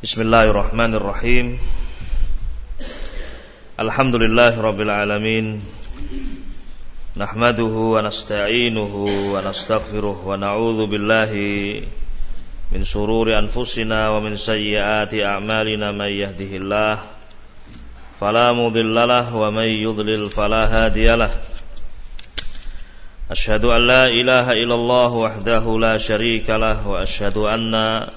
Bismillahirrahmanirrahim Alhamdulillah Rabbil Alamin Nahmaduhu wa nasta'inuhu wa nastaghfiruh wa na'udhu billahi min sururi anfusina wa min sayyiati a'malina man yahdihillah fala mudhillalah wa man yudlil fala hadiyalah Ashhadu an la ilaha illallah wahdahu la syarika lah wa ashhadu anna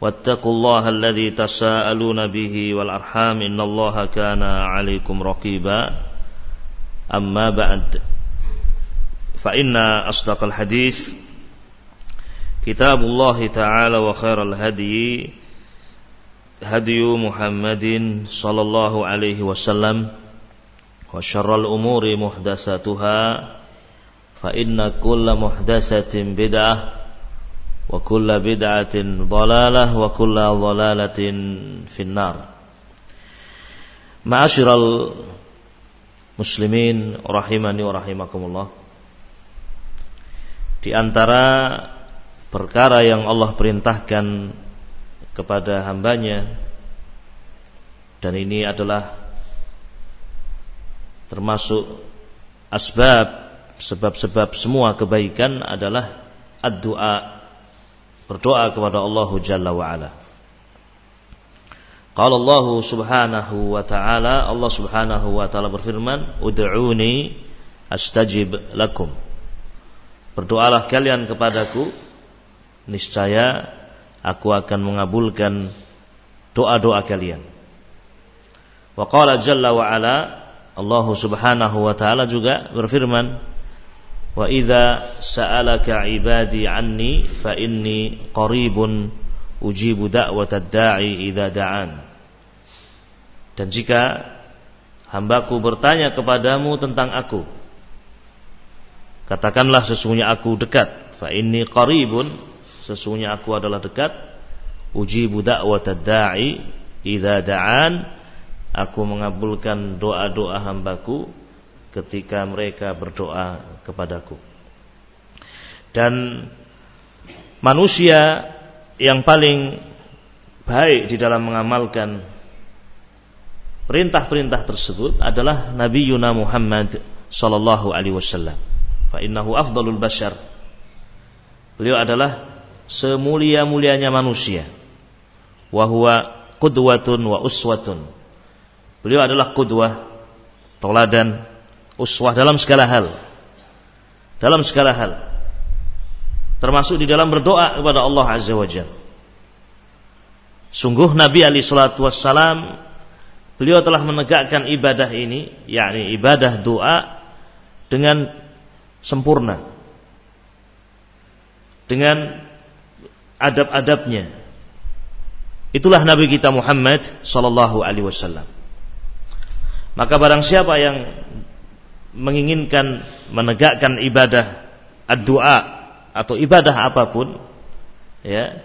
واتقوا الله الذي تساءلون به والأرحام إن الله كان عليكم رقيبا. أما بعد فإن أصدق الحديث كتاب الله تعالى وخير الهدي هدي محمد صلى الله عليه وسلم وشر الأمور محدثاتها فإن كل محدثة بدعة وكل بدعة ضلالة وكل ضلالة في النار معاشر المسلمين rahimani wa rahimakumullah Di antara perkara yang Allah perintahkan kepada hambanya dan ini adalah termasuk asbab sebab-sebab semua kebaikan adalah ad-du'a berdoa kepada Allah Jalla wa ala. Qala Allah Subhanahu wa taala Allah Subhanahu wa taala berfirman, "Ud'uni astajib lakum." Berdoalah kalian kepadaku, niscaya aku akan mengabulkan doa-doa kalian. Wa qala jalla wa ala Allah Subhanahu wa taala juga berfirman, Wa idza sa'alaka ibadi anni fa inni qaribun ujibu da'watad da'i idza da'an. Dan jika hambaku bertanya kepadamu tentang aku, katakanlah sesungguhnya aku dekat. Fa inni qaribun, sesungguhnya aku adalah dekat. Ujibu da'watad da'i idza da'an. Aku mengabulkan doa-doa hambaku ketika mereka berdoa kepadaku. Dan manusia yang paling baik di dalam mengamalkan perintah-perintah tersebut adalah Nabi Yuna Muhammad sallallahu alaihi wasallam. Fa innahu afdalul bashar. Beliau adalah semulia-mulianya manusia. Wa huwa wa uswatun. Beliau adalah qudwah, teladan uswah dalam segala hal. Dalam segala hal. Termasuk di dalam berdoa kepada Allah Azza wa Jalla. Sungguh Nabi Ali Shallallahu Wasallam beliau telah menegakkan ibadah ini, yakni ibadah doa dengan sempurna, dengan adab-adabnya. Itulah Nabi kita Muhammad Sallallahu Alaihi Wasallam. Maka barang siapa yang menginginkan menegakkan ibadah doa atau ibadah apa pun ya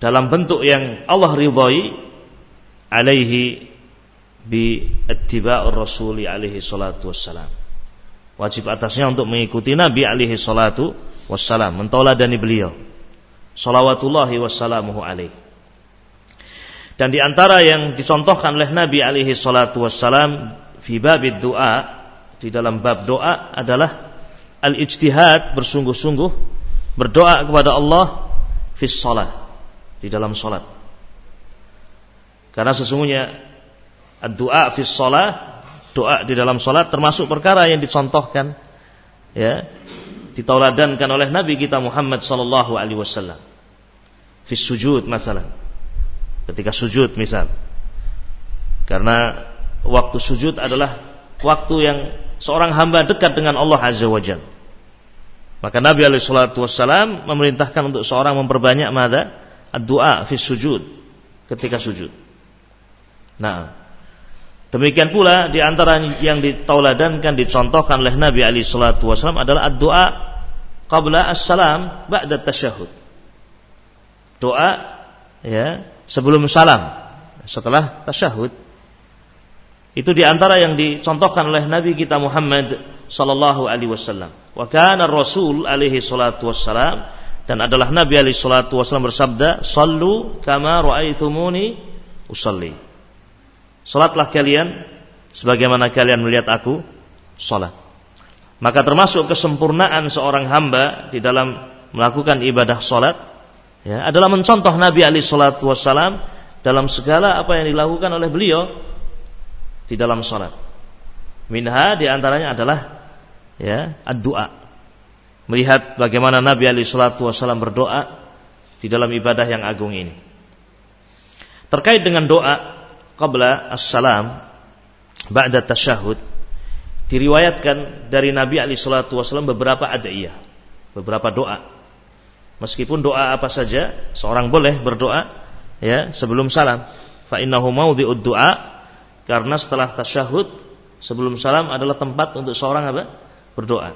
dalam bentuk yang Allah ridhai alaihi bi ittiba'ur rasuli alaihi salatu wassalam. Wajib atasnya untuk mengikuti Nabi alaihi salatu wassalam mentauladani beliau. Salawatullahi wassalamuhu alaihi dan di antara yang dicontohkan oleh Nabi alaihi salatu wassalam fi babid doa di dalam bab doa adalah al-ijtihad bersungguh-sungguh berdoa kepada Allah fi salat di dalam salat. Karena sesungguhnya doa fi salat doa di dalam salat termasuk perkara yang dicontohkan ya ditauladankan oleh Nabi kita Muhammad sallallahu alaihi wasallam. Fi sujud masalah. Ketika sujud misal. Karena waktu sujud adalah waktu yang seorang hamba dekat dengan Allah Azza wa Jalla. Maka Nabi wassalam memerintahkan untuk seorang memperbanyak mada doa fi sujud ketika sujud. Nah, demikian pula di antara yang ditauladankan dicontohkan oleh Nabi Ali Wasallam adalah doa qabla as-salam ba'da tasyahud. Doa ya sebelum salam setelah tasyahud. Itu di antara yang dicontohkan oleh Nabi kita Muhammad sallallahu alaihi wasallam. Wa kana Rasul alaihi salatu wassalam dan adalah Nabi alaihi salatu wasallam bersabda, "Sallu kama raaitumuni usalli." Salatlah kalian sebagaimana kalian melihat aku salat. Maka termasuk kesempurnaan seorang hamba di dalam melakukan ibadah salat ya, adalah mencontoh Nabi alaihi salatu wasallam dalam segala apa yang dilakukan oleh beliau di dalam salat. Minha di antaranya adalah ya doa. Melihat bagaimana Nabi Ali Shallallahu Wasallam berdoa di dalam ibadah yang agung ini. Terkait dengan doa qabla as-salam ba'da tasyahud diriwayatkan dari Nabi Ali Shallallahu Wasallam beberapa adiyah, beberapa doa. Meskipun doa apa saja seorang boleh berdoa ya sebelum salam. Fa innahu maudhi'ud du'a karena setelah tasyahud sebelum salam adalah tempat untuk seorang apa? Berdoa.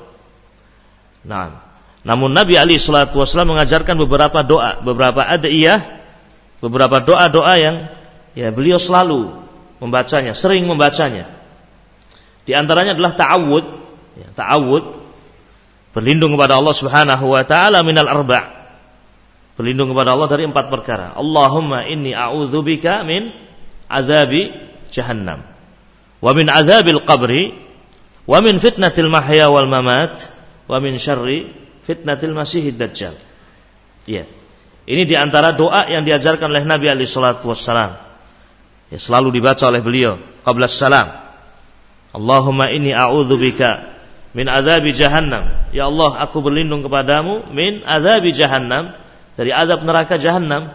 Nah, namun Nabi Ali Shallallahu Wasallam mengajarkan beberapa doa, beberapa adiyah, beberapa doa-doa yang ya beliau selalu membacanya, sering membacanya. Di antaranya adalah ta'awud, ya, ta'awud berlindung kepada Allah Subhanahu wa taala minal arba'. Berlindung kepada Allah dari empat perkara. Allahumma inni a'udzubika min azabi jahannam. Wa min azabil qabri wa min fitnatil mahya wal mamat wa min syarri fitnatil masihid dajjal. Ya. Ini di antara doa yang diajarkan oleh Nabi alaihi salatu wassalam. Ya selalu dibaca oleh beliau qabla salam Allahumma inni a'udzubika min azabi jahannam. Ya Allah aku berlindung kepadamu min azabi jahannam dari azab neraka jahannam.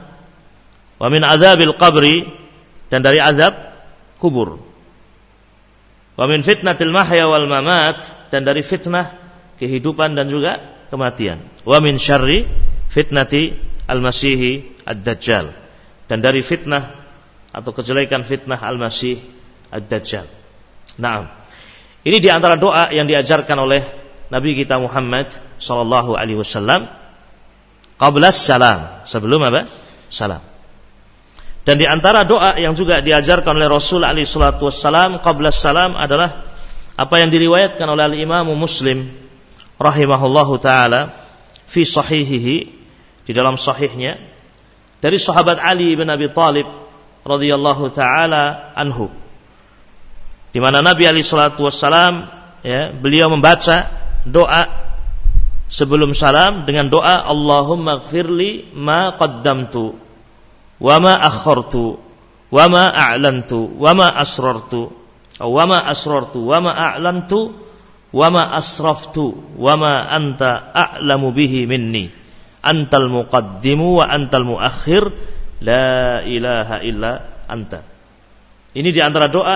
Wa min azabil qabri dan dari azab kubur. Wa min fitnatil mahya wal mamat dan dari fitnah kehidupan dan juga kematian. Wa min syarri fitnati al-masihi ad-dajjal dan dari fitnah atau kejelekan fitnah al-masih ad-dajjal. Naam. Ini di antara doa yang diajarkan oleh Nabi kita Muhammad sallallahu alaihi wasallam qabla salam, sebelum apa? Salam. Dan di antara doa yang juga diajarkan oleh Rasul alaihi salatu wassalam qabla salam adalah apa yang diriwayatkan oleh Imam Muslim rahimahullahu taala fi sahihihi di dalam sahihnya dari sahabat Ali bin Abi Thalib radhiyallahu taala anhu. Di mana Nabi alaihi salatu wassalam ya beliau membaca doa sebelum salam dengan doa Allahumma gfirli ma qaddamtu wama akhartu wama a'lantu wama asrartu wama asrartu wama a'lantu wama asraftu wama anta a'lamu bihi minni. Antal muqaddimu wa antal muakhir la ilaha illa anta. Ini di antara doa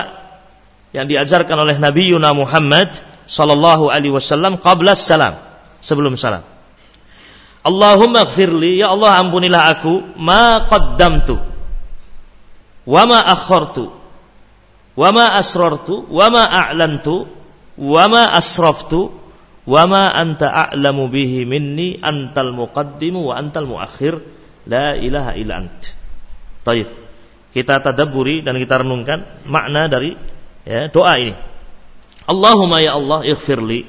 yang diajarkan oleh Nabi Yuna Muhammad sallallahu alaihi wasallam qabla salam sebelum salam Allahumma gfirli, ya Allah ampunilah aku, ma qaddamtu, wa ma akhartu, wa ma asrartu, wa ma a'lantu, wa ma asraftu, wa ma anta a'lamu bihi minni antal muqaddimu wa antal muakhir, la ilaha illa ant. Taib. Kita tadabburi dan kita renungkan makna dari ya, doa ini. Allahumma ya Allah ighfirli.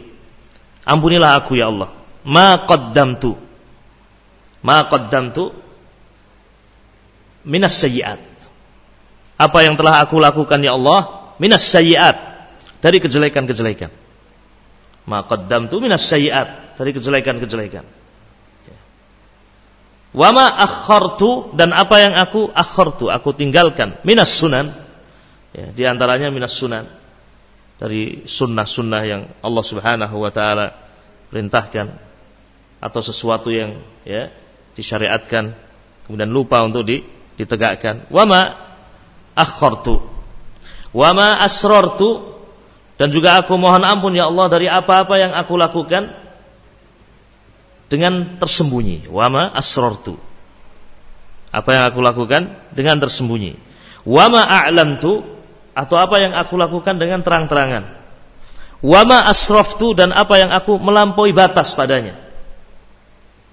Ampunilah aku ya Allah. Ma qaddamtu ma qaddamtu minas sayyiat. Apa yang telah aku lakukan ya Allah minas sayyiat dari kejelekan-kejelekan. Ma qaddamtu minas sayyiat dari kejelekan-kejelekan. Wa ma akhartu dan apa yang aku akhartu, aku tinggalkan minas sunan. Ya, di antaranya minas sunan dari sunnah-sunnah yang Allah Subhanahu wa taala perintahkan atau sesuatu yang ya disyariatkan kemudian lupa untuk ditegakkan wama akhartu wama asrartu dan juga aku mohon ampun ya Allah dari apa-apa yang aku lakukan dengan tersembunyi wama asrartu apa yang aku lakukan dengan tersembunyi Wa ma a'lantu atau apa yang aku lakukan dengan terang-terangan. Wa ma asraftu dan apa yang aku melampaui batas padanya.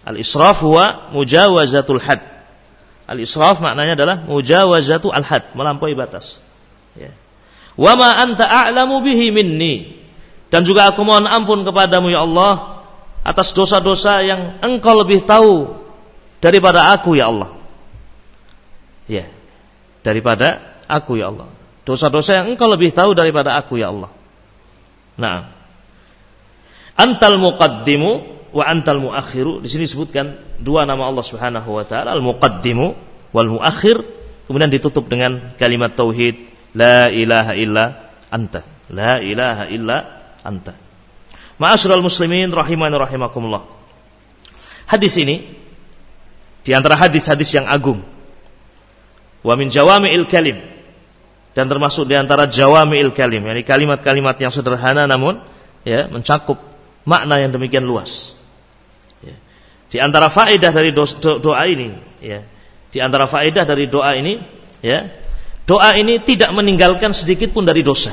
Al-israf huwa mujawazatul had. Al-israf maknanya adalah mujawazatu al-had, melampaui batas. Ya. Wa ma anta a'lamu bihi minni. Dan juga aku mohon ampun kepadamu ya Allah atas dosa-dosa yang engkau lebih tahu daripada aku ya Allah. Ya. Daripada aku ya Allah. Dosa-dosa yang engkau lebih tahu daripada aku ya Allah. Nah. Antal muqaddimu wa antal muakhiru. Di sini disebutkan dua nama Allah Subhanahu wa taala, al-muqaddimu wal muakhir. Kemudian ditutup dengan kalimat tauhid, la ilaha illa anta. La ilaha illa anta. Ma'asyiral muslimin rahimani rahimakumullah. Hadis ini di antara hadis-hadis yang agung. Wa min jawami'il kalim dan termasuk di antara jawami'il kalim, yakni kalimat-kalimat yang sederhana namun ya mencakup makna yang demikian luas. Di antara faedah dari doa ini, ya, di antara faedah dari doa ini, ya, doa ini tidak meninggalkan sedikit pun dari dosa.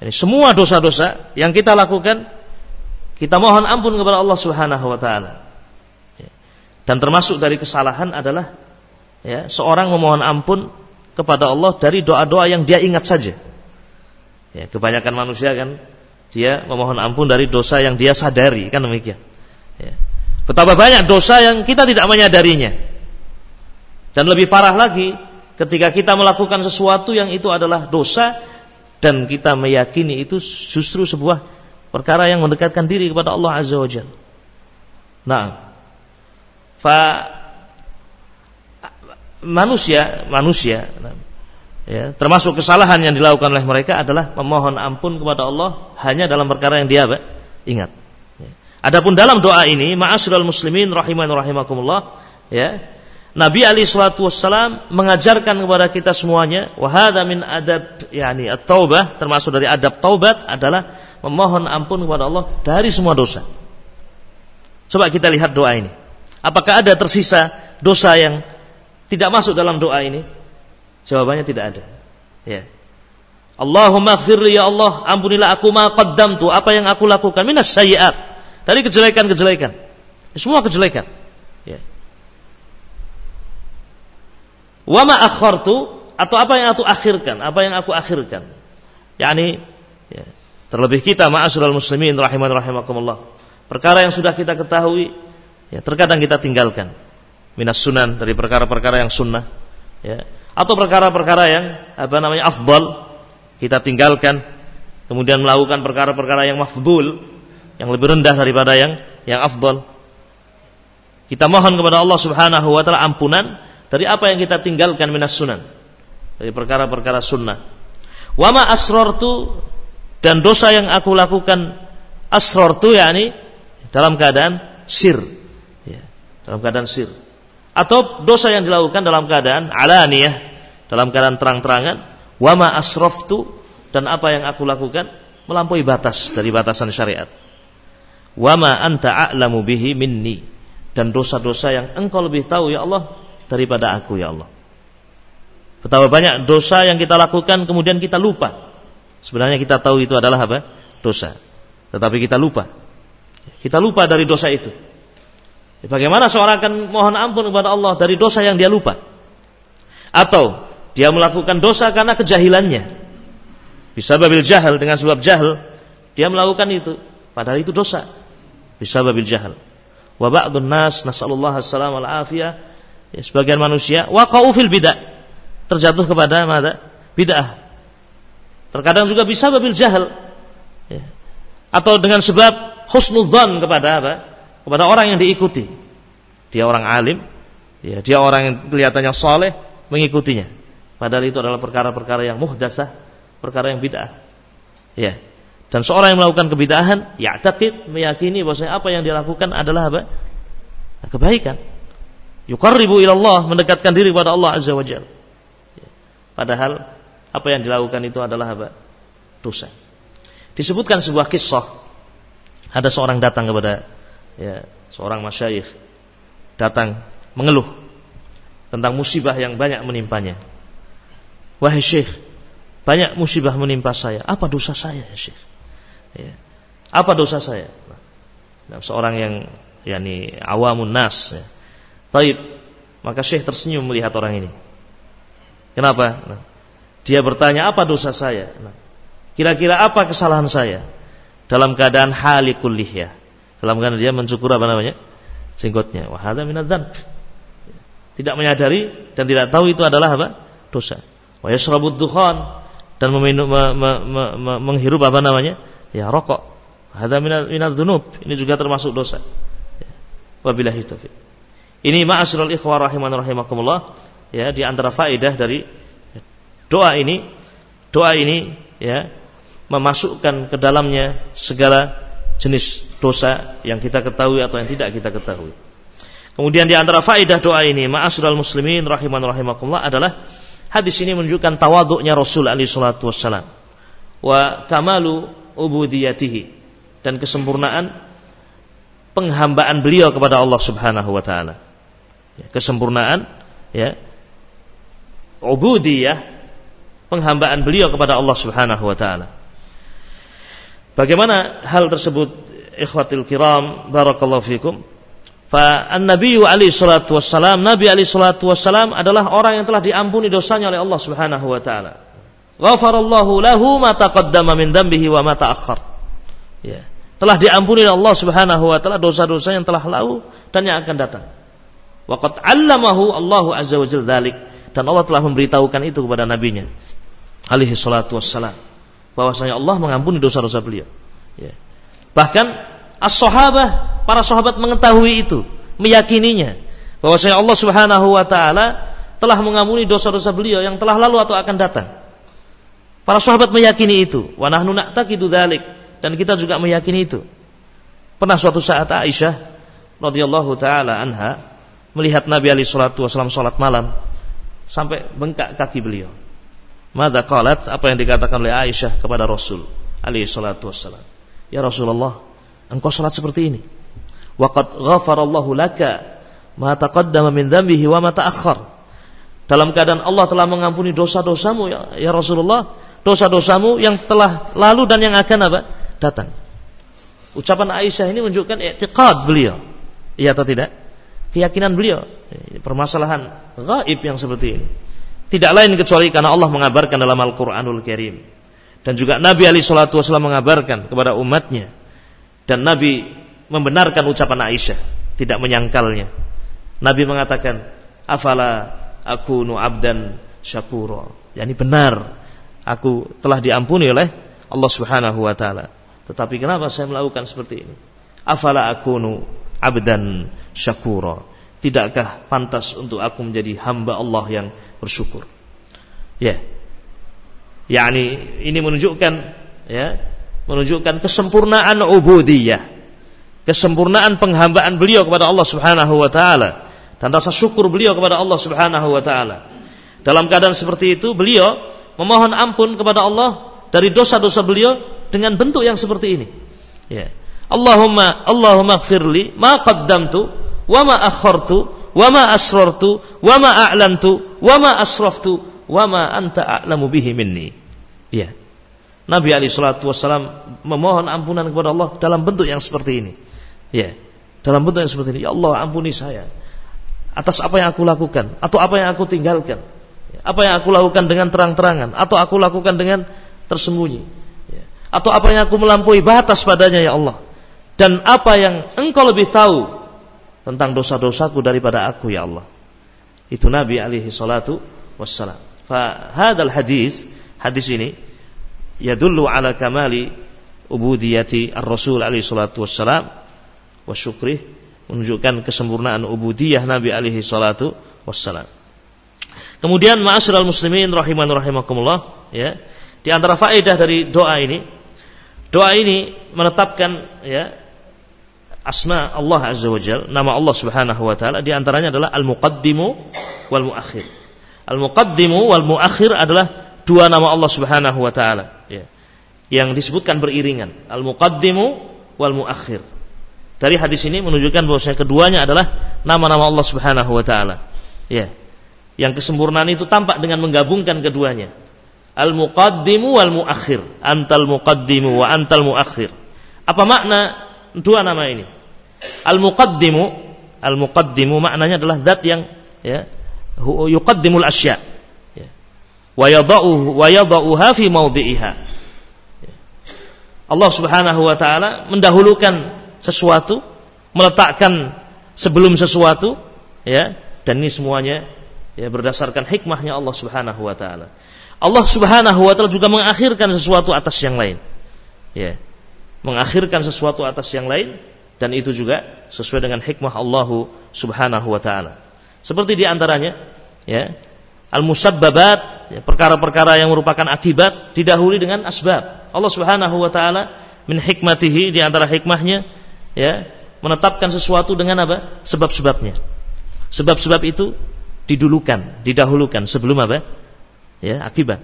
Jadi semua dosa-dosa yang kita lakukan, kita mohon ampun kepada Allah Subhanahu Wa Taala. Ya. Dan termasuk dari kesalahan adalah ya, seorang memohon ampun kepada Allah dari doa-doa yang dia ingat saja. Ya, kebanyakan manusia kan dia memohon ampun dari dosa yang dia sadari kan demikian. Ya. Betapa banyak dosa yang kita tidak menyadarinya. Dan lebih parah lagi ketika kita melakukan sesuatu yang itu adalah dosa dan kita meyakini itu justru sebuah perkara yang mendekatkan diri kepada Allah Azza wa Jalla. Nah, fa manusia manusia ya, termasuk kesalahan yang dilakukan oleh mereka adalah memohon ampun kepada Allah hanya dalam perkara yang dia ingat. Adapun dalam doa ini, ma'asyiral muslimin rahiman rahimakumullah, ya. Nabi Ali Shallallahu Wasallam mengajarkan kepada kita semuanya, wahada min adab, yakni at-taubah, termasuk dari adab taubat adalah memohon ampun kepada Allah dari semua dosa. Coba kita lihat doa ini. Apakah ada tersisa dosa yang tidak masuk dalam doa ini? Jawabannya tidak ada. Ya. Allahumma ya Allah, ampunilah aku ma qaddamtu, apa yang aku lakukan minas sayyiat dari kejelekan-kejelekan. Semua kejelekan. Ya. Wa ma akhartu atau apa yang aku akhirkan, apa yang aku akhirkan. yakni ya, terlebih kita ma'asyiral muslimin rahiman rahimakumullah. Perkara yang sudah kita ketahui ya, terkadang kita tinggalkan. Minas sunan dari perkara-perkara yang sunnah ya. Atau perkara-perkara yang apa namanya afdal kita tinggalkan kemudian melakukan perkara-perkara yang mafdul yang lebih rendah daripada yang yang afdal. Kita mohon kepada Allah Subhanahu wa taala ampunan dari apa yang kita tinggalkan minas sunan. Dari perkara-perkara sunnah. Wa ma asrartu dan dosa yang aku lakukan asrartu yakni dalam keadaan sir. Ya, dalam keadaan sir. Atau dosa yang dilakukan dalam keadaan alaniyah, dalam keadaan terang-terangan, wa ma asraftu dan apa yang aku lakukan melampaui batas dari batasan syariat wama anta a'lamu bihi minni dan dosa-dosa yang engkau lebih tahu ya Allah daripada aku ya Allah. Betapa banyak dosa yang kita lakukan kemudian kita lupa. Sebenarnya kita tahu itu adalah apa? Dosa. Tetapi kita lupa. Kita lupa dari dosa itu. Bagaimana seorang akan mohon ampun kepada Allah dari dosa yang dia lupa? Atau dia melakukan dosa karena kejahilannya. Bisa babil jahal dengan sebab jahil dia melakukan itu. Padahal itu dosa bisababil jahal. Wa ba'dun nas nasallallahu assalam wal afiyah ya, sebagian manusia waqa'u fil bid'ah terjatuh kepada mana? Bid'ah. Terkadang juga bisa babil jahal. Ya. Atau dengan sebab husnudzan kepada apa? Kepada orang yang diikuti. Dia orang alim, ya, dia orang yang kelihatannya soleh, mengikutinya. Padahal itu adalah perkara-perkara yang muhdasah, perkara yang bid'ah. Ya. Dan seorang yang melakukan kebidahan, ya takid meyakini bahwasanya apa yang dilakukan adalah apa? Kebaikan. Yuqarribu ilallah, mendekatkan diri kepada Allah Azza wa Jalla. Ya. Padahal apa yang dilakukan itu adalah apa? Dosa. Disebutkan sebuah kisah. Ada seorang datang kepada ya, seorang masyayikh datang mengeluh tentang musibah yang banyak menimpanya. Wahai Syekh, banyak musibah menimpa saya. Apa dosa saya ya Syekh? Ya. Apa dosa saya? Nah, seorang yang yakni awamun nas ya. Taib, maka Syekh tersenyum melihat orang ini. Kenapa? Nah, dia bertanya apa dosa saya? Nah, kira-kira apa kesalahan saya? Dalam keadaan halikul ya. Dalam keadaan dia mencukur apa namanya? Jenggotnya. Wahada minadzan. Tidak menyadari dan tidak tahu itu adalah apa? Dosa. Wa yashrabud dukhan dan meminum, me, me, me, me, menghirup apa namanya? Ya rokok. Hada minal dunub. Ini juga termasuk dosa. Ya. Wabillahi. Ini ma'asyiral ikhwah rahiman rahimakumullah ya di antara faedah dari doa ini doa ini ya memasukkan ke dalamnya segala jenis dosa yang kita ketahui atau yang tidak kita ketahui. Kemudian di antara faedah doa ini ma'asyiral muslimin rahiman rahimakumullah adalah Hadis ini menunjukkan tawaduknya Rasul alaihi salatu wassalam wa kamalu ubudiyatihi dan kesempurnaan penghambaan beliau kepada Allah Subhanahu wa taala. Ya, kesempurnaan ya ubudiyah penghambaan beliau kepada Allah Subhanahu wa taala. Bagaimana hal tersebut ikhwatil kiram barakallahu fikum? Fa an-nabi alaihi salatu wassalam, Nabi alaihi salatu wassalam adalah orang yang telah diampuni dosanya oleh Allah Subhanahu wa taala. Ghafarallahu lahu ma taqaddama min dambihi wa ma ta'akhkhar. Ya. Telah diampuni oleh Allah Subhanahu wa taala dosa-dosa yang telah lalu dan yang akan datang. Waqad 'allamahu Allahu azza wa jalla dzalik dan Allah telah memberitahukan itu kepada nabinya alaihi salatu wassalam bahwasanya Allah mengampuni dosa-dosa beliau. Ya. Bahkan as-sahabah, para sahabat mengetahui itu, meyakininya bahwasanya Allah Subhanahu wa taala telah mengampuni dosa-dosa beliau yang telah lalu atau akan datang. Para sahabat meyakini itu, wa nahnu na'taqidu dzalik dan kita juga meyakini itu. Pernah suatu saat Aisyah radhiyallahu taala anha melihat Nabi alaihi salatu wasallam salat malam sampai bengkak kaki beliau. Mada qalat apa yang dikatakan oleh Aisyah kepada Rasul alaihi salatu wasallam. Ya Rasulullah, engkau salat seperti ini. Waqad ghafarallahu laka ma taqaddama min dhanbihi wa ma ta'akhkhar. Dalam keadaan Allah telah mengampuni dosa-dosamu ya, ya Rasulullah, dosa-dosamu yang telah lalu dan yang akan apa? datang. Ucapan Aisyah ini menunjukkan i'tiqad beliau. Iya atau tidak? Keyakinan beliau. Permasalahan gaib yang seperti ini. Tidak lain kecuali karena Allah mengabarkan dalam Al-Qur'anul Karim. Dan juga Nabi Ali Shallallahu Wasallam mengabarkan kepada umatnya dan Nabi membenarkan ucapan Aisyah, tidak menyangkalnya. Nabi mengatakan, "Afala nu abdan syakura." Yani benar, aku telah diampuni oleh Allah Subhanahu wa taala. Tetapi kenapa saya melakukan seperti ini? Afala nu abdan syakura. Tidakkah pantas untuk aku menjadi hamba Allah yang bersyukur? Ya. Yani ini menunjukkan ya, menunjukkan kesempurnaan ubudiyah, kesempurnaan penghambaan beliau kepada Allah Subhanahu wa taala dan rasa syukur beliau kepada Allah Subhanahu wa taala. Dalam keadaan seperti itu beliau memohon ampun kepada Allah dari dosa-dosa beliau dengan bentuk yang seperti ini. Ya. Allahumma Allahumma ighfirli ma qaddamtu wa ma akhartu wa ma asrartu wa ma a'lantu wa ma asraftu wa ma anta a'lamu bihi minni. Ya. Nabi Ali Shallallahu Wasallam memohon ampunan kepada Allah dalam bentuk yang seperti ini. Ya, dalam bentuk yang seperti ini. Ya Allah ampuni saya atas apa yang aku lakukan atau apa yang aku tinggalkan. Apa yang aku lakukan dengan terang-terangan atau aku lakukan dengan tersembunyi. Ya. Atau apa yang aku melampaui batas padanya ya Allah. Dan apa yang engkau lebih tahu tentang dosa-dosaku daripada aku ya Allah. Itu Nabi alaihi salatu wassalam. Fa hadal hadis, hadis ini yadullu ala kamali ubudiyati ar-rasul alaihi salatu wassalam wa syukrih menunjukkan kesempurnaan ubudiyah Nabi alaihi salatu wassalam. Kemudian ma'asyiral muslimin rahiman rahimakumullah ya. Di antara faedah dari doa ini doa ini menetapkan ya asma Allah azza wajal, nama Allah Subhanahu wa taala di antaranya adalah al-muqaddimu wal muakhir. Al-muqaddimu wal muakhir adalah dua nama Allah Subhanahu wa taala ya. Yang disebutkan beriringan, al-muqaddimu wal muakhir. Dari hadis ini menunjukkan bahwasanya keduanya adalah nama-nama Allah Subhanahu wa taala. Ya. Yang kesempurnaan itu tampak dengan menggabungkan keduanya. Al-muqaddimu wal muakhir. Antal muqaddimu wa antal muakhir. Apa makna dua nama ini? Al-muqaddimu, al-muqaddimu maknanya adalah zat yang ya, yuqaddimul asya. Ya. Wa yada'uhu wa yada'uha fi mawdi'iha. Ya. Allah Subhanahu wa taala mendahulukan sesuatu, meletakkan sebelum sesuatu, ya, dan ini semuanya ya berdasarkan hikmahnya Allah Subhanahu wa taala. Allah Subhanahu wa taala juga mengakhirkan sesuatu atas yang lain. Ya. Mengakhirkan sesuatu atas yang lain dan itu juga sesuai dengan hikmah Allah Subhanahu wa taala. Seperti di antaranya ya, al-musabbabat, ya, perkara-perkara yang merupakan akibat didahului dengan asbab. Allah Subhanahu wa taala min hikmatihi di antara hikmahnya ya, menetapkan sesuatu dengan apa? sebab-sebabnya. Sebab-sebab itu didulukan, didahulukan sebelum apa? Ya, akibat.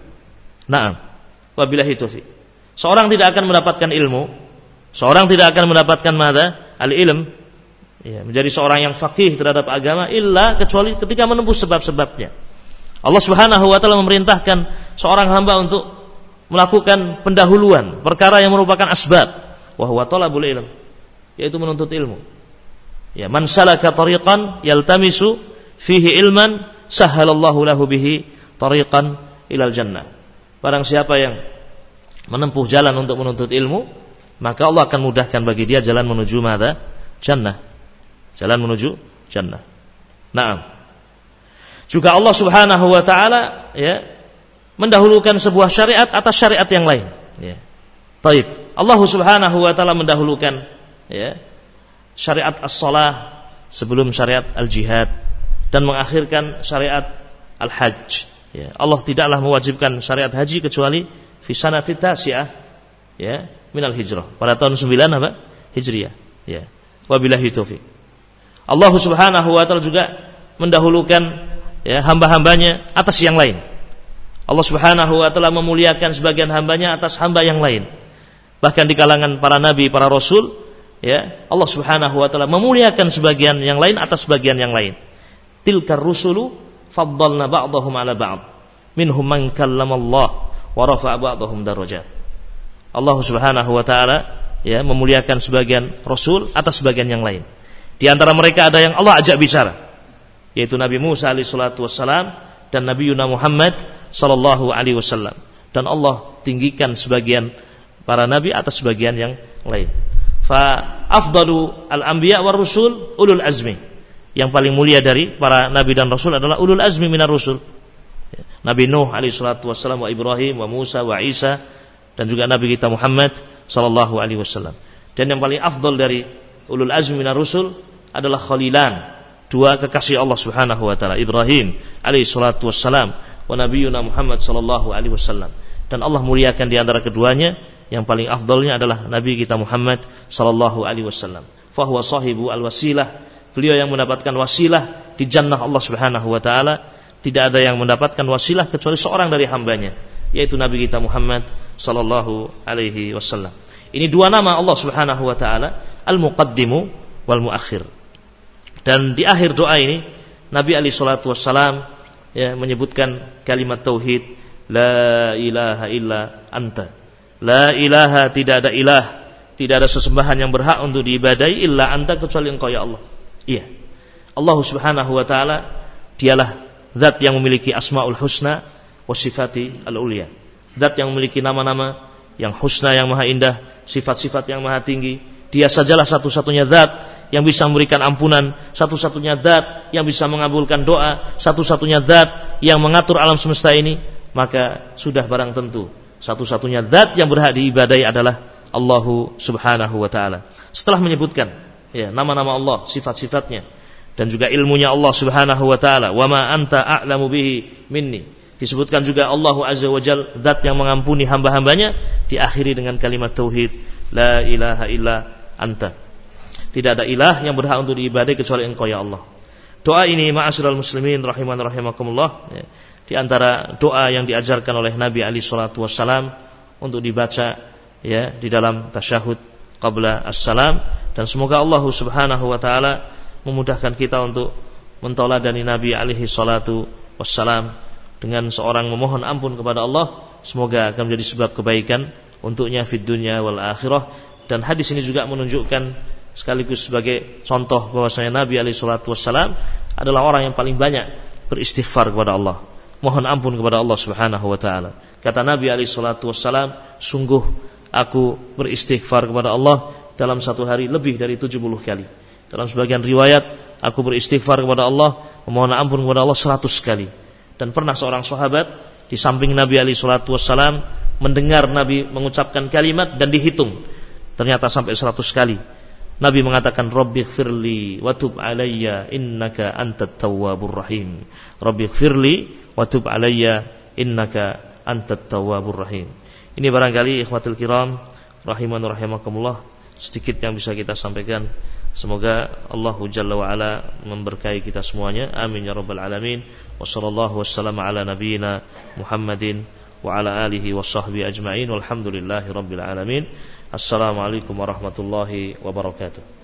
Naam. Wabillahi taufik. Seorang tidak akan mendapatkan ilmu, seorang tidak akan mendapatkan mada al-ilm ya, menjadi seorang yang fakih terhadap agama illa kecuali ketika menempuh sebab-sebabnya. Allah Subhanahu wa taala memerintahkan seorang hamba untuk melakukan pendahuluan perkara yang merupakan asbab wa huwa talabul ilm yaitu menuntut ilmu. Ya, man salaka tariqan yaltamisu fihi ilman sahhalallahu lahu bihi tariqan ilal jannah. Barang siapa yang menempuh jalan untuk menuntut ilmu, maka Allah akan mudahkan bagi dia jalan menuju mana? Jannah. Jalan menuju jannah. Naam. Juga Allah Subhanahu wa taala ya mendahulukan sebuah syariat atas syariat yang lain, ya. Taib. Allah Subhanahu wa taala mendahulukan ya syariat as-salah sebelum syariat al-jihad dan mengakhirkan syariat al-hajj. Ya, Allah tidaklah mewajibkan syariat haji kecuali fi sanati tasi'ah ya minal hijrah. Pada tahun 9 apa? Hijriah. Ya. Wabillahi taufik. Allah Subhanahu wa taala juga mendahulukan ya hamba-hambanya atas yang lain. Allah Subhanahu wa taala memuliakan sebagian hambanya atas hamba yang lain. Bahkan di kalangan para nabi, para rasul, ya, Allah Subhanahu wa taala memuliakan sebagian yang lain atas sebagian yang lain. Tilkar rusulu faddalna ba'dahum ala ba'd. Minhum man kallama Allah wa rafa'a ba'dahum darajat. Allah Subhanahu wa taala ya memuliakan sebagian rasul atas sebagian yang lain. Di antara mereka ada yang Allah ajak bicara, yaitu Nabi Musa alaihi salatu wassalam dan Nabi Yuna Muhammad sallallahu alaihi wasallam. Dan Allah tinggikan sebagian para nabi atas sebagian yang lain. Fa afdalu al-anbiya war rusul ulul azmi yang paling mulia dari para nabi dan rasul adalah ulul azmi minar rusul. Nabi Nuh alaihi salatu wassalam wa Ibrahim wa Musa wa Isa dan juga Nabi kita Muhammad sallallahu alaihi wasallam. Dan yang paling afdol dari ulul azmi minar rusul adalah khalilan, dua kekasih Allah Subhanahu wa taala, Ibrahim alaihi salatu wassalam wa nabiyuna Muhammad sallallahu alaihi wasallam. Dan Allah muliakan di antara keduanya yang paling afdolnya adalah Nabi kita Muhammad sallallahu alaihi wasallam. Fahuwa sahibu al-wasilah beliau yang mendapatkan wasilah di jannah Allah Subhanahu wa taala tidak ada yang mendapatkan wasilah kecuali seorang dari hambanya yaitu Nabi kita Muhammad sallallahu alaihi wasallam. Ini dua nama Allah Subhanahu wa taala, Al-Muqaddimu wal Muakhir. Dan di akhir doa ini Nabi Ali salatu wassalam ya menyebutkan kalimat tauhid la ilaha illa anta. La ilaha tidak ada ilah, tidak ada sesembahan yang berhak untuk diibadai illa anta kecuali engkau ya Allah. Iya. Allah Subhanahu wa taala dialah zat yang memiliki asmaul husna wa sifati al-ulia. Zat yang memiliki nama-nama yang husna yang maha indah, sifat-sifat yang maha tinggi. Dia sajalah satu-satunya zat yang bisa memberikan ampunan, satu-satunya zat yang bisa mengabulkan doa, satu-satunya zat yang mengatur alam semesta ini, maka sudah barang tentu satu-satunya zat yang berhak diibadai adalah Allahu Subhanahu wa taala. Setelah menyebutkan ya nama-nama Allah, sifat-sifatnya dan juga ilmunya Allah Subhanahu wa taala. Wa ma anta a'lamu bihi minni. Disebutkan juga Allah Azza wa Jal zat yang mengampuni hamba-hambanya diakhiri dengan kalimat tauhid la ilaha illa anta. Tidak ada ilah yang berhak untuk diibadai kecuali Engkau ya Allah. Doa ini ma'asyiral muslimin rahiman rahimakumullah ya, di antara doa yang diajarkan oleh Nabi Ali salatu wassalam untuk dibaca ya di dalam tasyahud qabla as-salam. Dan semoga Allah Subhanahu wa taala memudahkan kita untuk mentoladani Nabi alaihi salatu wassalam. Dengan seorang memohon ampun kepada Allah semoga akan menjadi sebab kebaikan untuknya fid dunya wal akhirah. Dan hadis ini juga menunjukkan sekaligus sebagai contoh bahwasanya Nabi alaihi salatu wassalam adalah orang yang paling banyak beristighfar kepada Allah. Mohon ampun kepada Allah Subhanahu wa taala. Kata Nabi alaihi salatu wassalam sungguh aku beristighfar kepada Allah dalam satu hari lebih dari 70 kali dalam sebagian riwayat aku beristighfar kepada Allah memohon ampun kepada Allah 100 kali dan pernah seorang sahabat di samping Nabi alaihi salatu wassalam mendengar Nabi mengucapkan kalimat dan dihitung ternyata sampai 100 kali Nabi mengatakan Rabbi gfirli wa tub alayya innaka antat tawwabur rahim. Rabbi gfirli wa tub alayya innaka antat tawwabur rahim. Ini barangkali ikhwatul kiram rahiman rahimakumullah sedikit yang bisa kita sampaikan. Semoga Allah Jalla wa ala memberkahi kita semuanya. Amin ya rabbal alamin. Wa sallallahu wasallam ala nabiyyina Muhammadin wa ala alihi wa sahbihi ajma'in. Walhamdulillahi rabbil alamin. Assalamualaikum warahmatullahi wabarakatuh.